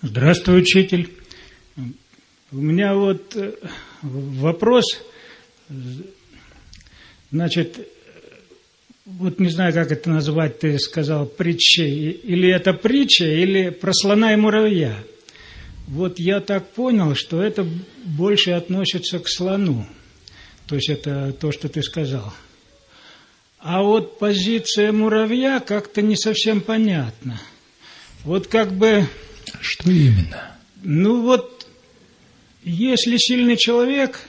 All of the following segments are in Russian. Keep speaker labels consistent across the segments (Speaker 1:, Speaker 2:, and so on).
Speaker 1: Здравствуй, учитель. У меня вот э, вопрос. Значит, вот не знаю, как это назвать, ты сказал, притчей. Или это притча, или про слона и муравья. Вот я так понял, что это больше относится к слону. То есть это то, что ты сказал. А вот позиция муравья как-то не совсем понятна. Вот как бы...
Speaker 2: Что именно?
Speaker 1: Ну вот, если сильный человек,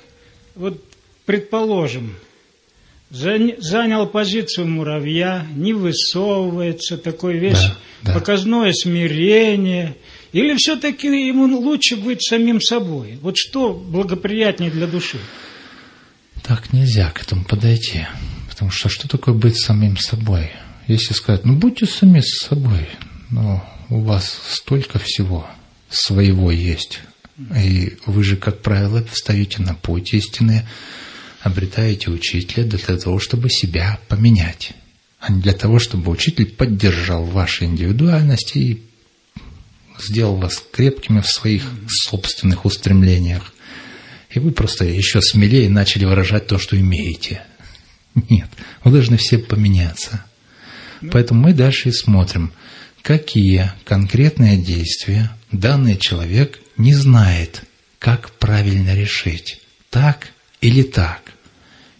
Speaker 1: вот предположим, занял позицию муравья, не высовывается, такой весь да, да. показное смирение, или все-таки ему лучше быть самим собой? Вот что благоприятнее для души?
Speaker 2: Так нельзя к этому подойти. Потому что что такое быть самим собой? Если сказать, ну будьте сами с собой, но у вас столько всего своего есть. И вы же, как правило, встаете на путь истины, обретаете учителя для того, чтобы себя поменять, а не для того, чтобы учитель поддержал ваши индивидуальности и сделал вас крепкими в своих собственных устремлениях. И вы просто еще смелее начали выражать то, что имеете. Нет, вы должны все поменяться. Поэтому мы дальше и смотрим, какие конкретные действия данный человек не знает, как правильно решить, так или так.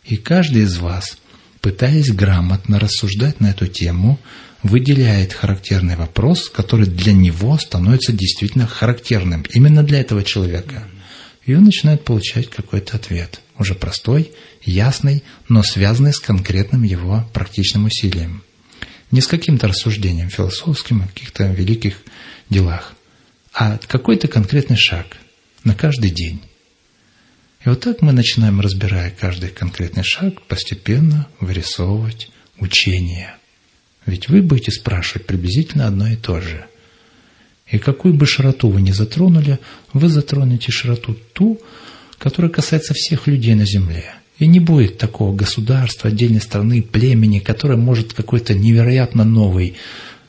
Speaker 2: И каждый из вас, пытаясь грамотно рассуждать на эту тему, выделяет характерный вопрос, который для него становится действительно характерным, именно для этого человека. И он начинает получать какой-то ответ, уже простой, ясный, но связанный с конкретным его практичным усилием. Не с каким-то рассуждением философским о каких-то великих делах, а какой-то конкретный шаг на каждый день. И вот так мы начинаем, разбирая каждый конкретный шаг, постепенно вырисовывать учение. Ведь вы будете спрашивать приблизительно одно и то же. И какую бы широту вы ни затронули, вы затронете широту ту, которая касается всех людей на Земле. И не будет такого государства, отдельной страны, племени, которое может какой-то невероятно новый,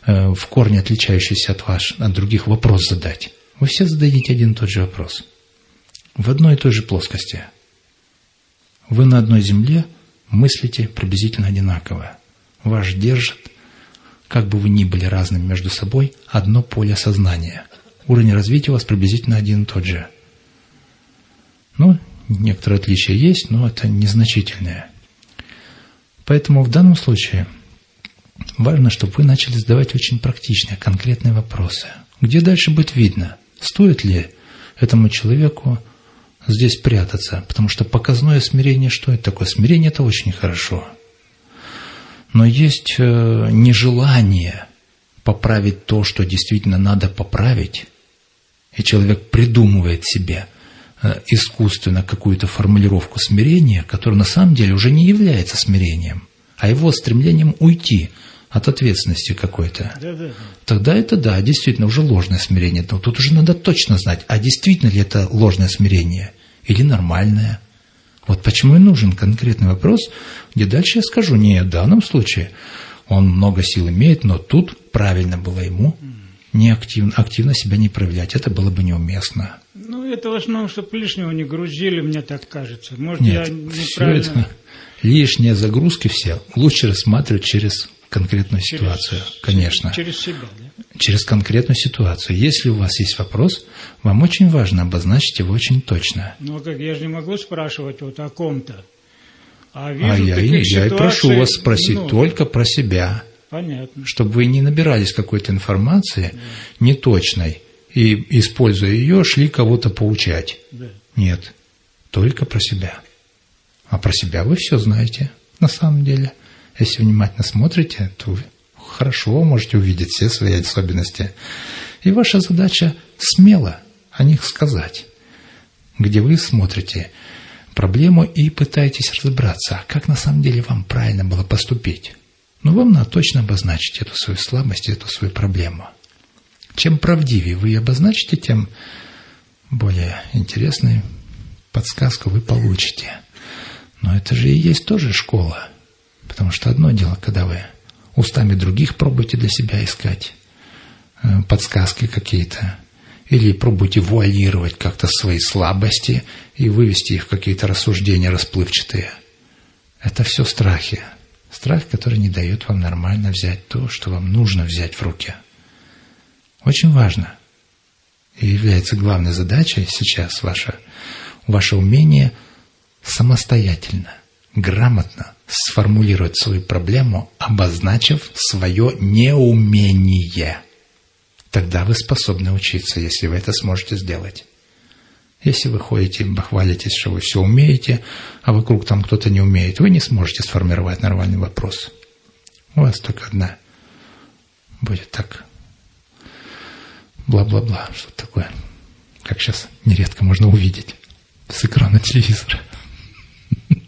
Speaker 2: э, в корне отличающийся от, ваш, от других вопрос задать. Вы все зададите один и тот же вопрос. В одной и той же плоскости. Вы на одной земле мыслите приблизительно одинаково. Ваш держит, как бы вы ни были разными между собой, одно поле сознания. Уровень развития у вас приблизительно один и тот же. Ну, Некоторые отличия есть, но это незначительные. Поэтому в данном случае важно, чтобы вы начали задавать очень практичные, конкретные вопросы. Где дальше будет видно, стоит ли этому человеку здесь прятаться, потому что показное смирение, что это такое? Смирение – это очень хорошо. Но есть э, нежелание поправить то, что действительно надо поправить, и человек придумывает себе – искусственно какую-то формулировку смирения, которая на самом деле уже не является смирением, а его стремлением уйти от ответственности какой-то, да, да, да. тогда это да, действительно уже ложное смирение. Но тут уже надо точно знать, а действительно ли это ложное смирение или нормальное. Вот почему и нужен конкретный вопрос, где дальше я скажу, не, в данном случае он много сил имеет, но тут правильно было ему не активно, активно себя не проявлять. Это было бы неуместно.
Speaker 1: Это в основном, чтобы лишнего не грузили, мне так кажется. Может,
Speaker 2: Нет, я неправильно... Все это, лишние загрузки все лучше рассматривать через конкретную через, ситуацию, конечно.
Speaker 1: Через себя, да?
Speaker 2: Через конкретную ситуацию. Если у вас есть вопрос, вам очень важно обозначить его очень точно.
Speaker 1: Ну, а как я же не могу спрашивать вот о ком-то.
Speaker 2: А, вижу а я, и, я и прошу вас спросить ну, только про себя.
Speaker 1: Понятно.
Speaker 2: Чтобы вы не набирались какой-то информации да. неточной и, используя ее, шли кого-то поучать. Да. Нет, только про себя. А про себя вы все знаете на самом деле. Если внимательно смотрите, то вы хорошо можете увидеть все свои особенности. И ваша задача смело о них сказать, где вы смотрите проблему и пытаетесь разобраться, а как на самом деле вам правильно было поступить. Но вам надо точно обозначить эту свою слабость, эту свою проблему. Чем правдивее вы обозначите, тем более интересную подсказку вы получите. Но это же и есть тоже школа. Потому что одно дело, когда вы устами других пробуете для себя искать э, подсказки какие-то. или пробуйте вуалировать как-то свои слабости и вывести их в какие-то рассуждения расплывчатые. Это все страхи. Страх, который не дает вам нормально взять то, что вам нужно взять в руки. Очень важно. И является главной задачей сейчас ваше, ваше умение самостоятельно, грамотно сформулировать свою проблему, обозначив свое неумение. Тогда вы способны учиться, если вы это сможете сделать. Если вы ходите, бахвалитесь, что вы все умеете, а вокруг там кто-то не умеет, вы не сможете сформировать нормальный вопрос. У вас только одна будет так. Бла-бла-бла, что такое. Как сейчас нередко можно увидеть с экрана телевизора.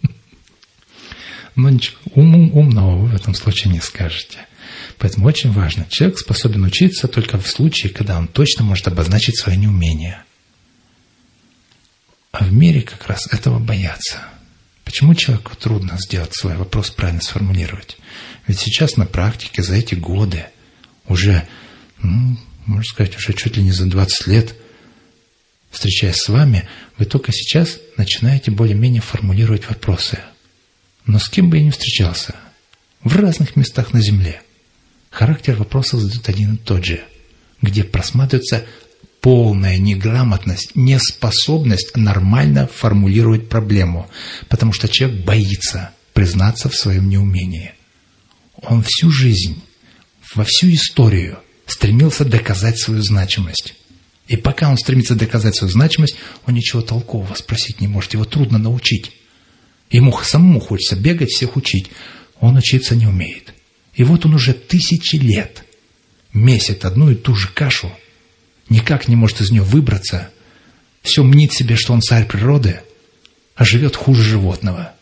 Speaker 2: Но ничего, ум, умного вы в этом случае не скажете. Поэтому очень важно. Человек способен учиться только в случае, когда он точно может обозначить свое неумение. А в мире как раз этого боятся. Почему человеку трудно сделать свой вопрос правильно сформулировать? Ведь сейчас на практике за эти годы уже, ну, можно сказать, уже чуть ли не за 20 лет, встречаясь с вами, вы только сейчас начинаете более-менее формулировать вопросы – но с кем бы я ни встречался, в разных местах на Земле, характер вопросов задают один и тот же, где просматривается полная неграмотность, неспособность нормально формулировать проблему, потому что человек боится признаться в своем неумении. Он всю жизнь, во всю историю стремился доказать свою значимость. И пока он стремится доказать свою значимость, он ничего толкового спросить не может, его трудно научить. Ему самому хочется бегать, всех учить. Он учиться не умеет. И вот он уже тысячи лет месяц одну и ту же кашу, никак не может из нее выбраться, все мнит себе, что он царь природы, а живет хуже животного.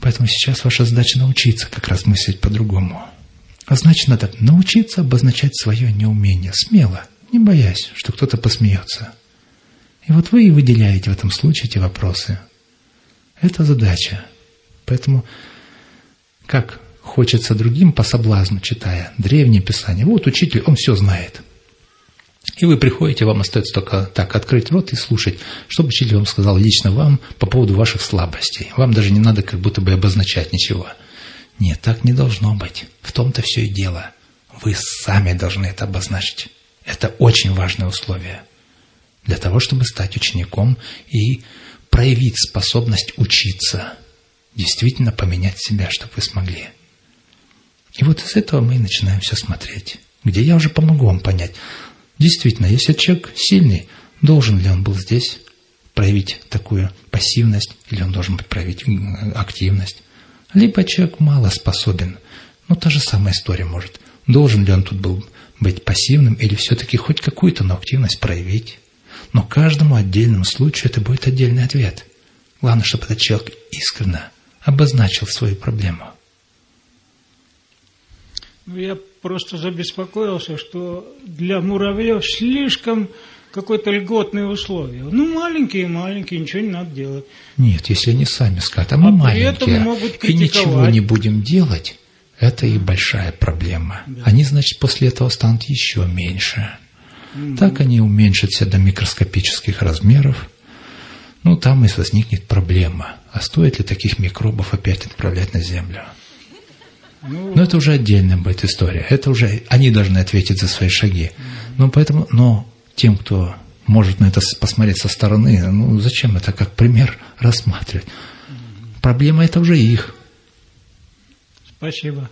Speaker 2: Поэтому сейчас ваша задача научиться как раз мыслить по-другому. А значит, надо научиться обозначать свое неумение смело, не боясь, что кто-то посмеется. И вот вы и выделяете в этом случае эти вопросы. Это задача. Поэтому, как хочется другим по соблазну, читая древние писания, вот учитель, он все знает. И вы приходите, вам остается только так открыть рот и слушать, что учитель вам сказал лично вам по поводу ваших слабостей. Вам даже не надо как будто бы обозначать ничего. Нет, так не должно быть. В том-то все и дело. Вы сами должны это обозначить. Это очень важное условие для того, чтобы стать учеником и проявить способность учиться, действительно поменять себя, чтобы вы смогли. И вот из этого мы и начинаем все смотреть, где я уже помогу вам понять. Действительно, если человек сильный, должен ли он был здесь проявить такую пассивность, или он должен проявить активность. Либо человек мало способен, ну та же самая история может. Должен ли он тут был быть пассивным, или все-таки хоть какую-то, но активность проявить. Но каждому отдельному случаю это будет отдельный ответ. Главное, чтобы этот человек искренне обозначил свою проблему.
Speaker 1: Ну, я просто забеспокоился, что для муравьев слишком какое-то льготное условие. Ну, маленькие-маленькие, ничего не надо делать.
Speaker 2: Нет, если они сами скажут, а мы а маленькие, могут и ничего не будем делать, это и большая проблема. Да. Они, значит, после этого станут еще меньше. Так они уменьшатся до микроскопических размеров. Ну, там и возникнет проблема. А стоит ли таких микробов опять отправлять на Землю? Ну, но это уже отдельная будет история. Это уже они должны ответить за свои шаги. Но поэтому, но тем, кто может на это посмотреть со стороны, ну зачем это как пример рассматривать? Проблема это уже их.
Speaker 1: Спасибо.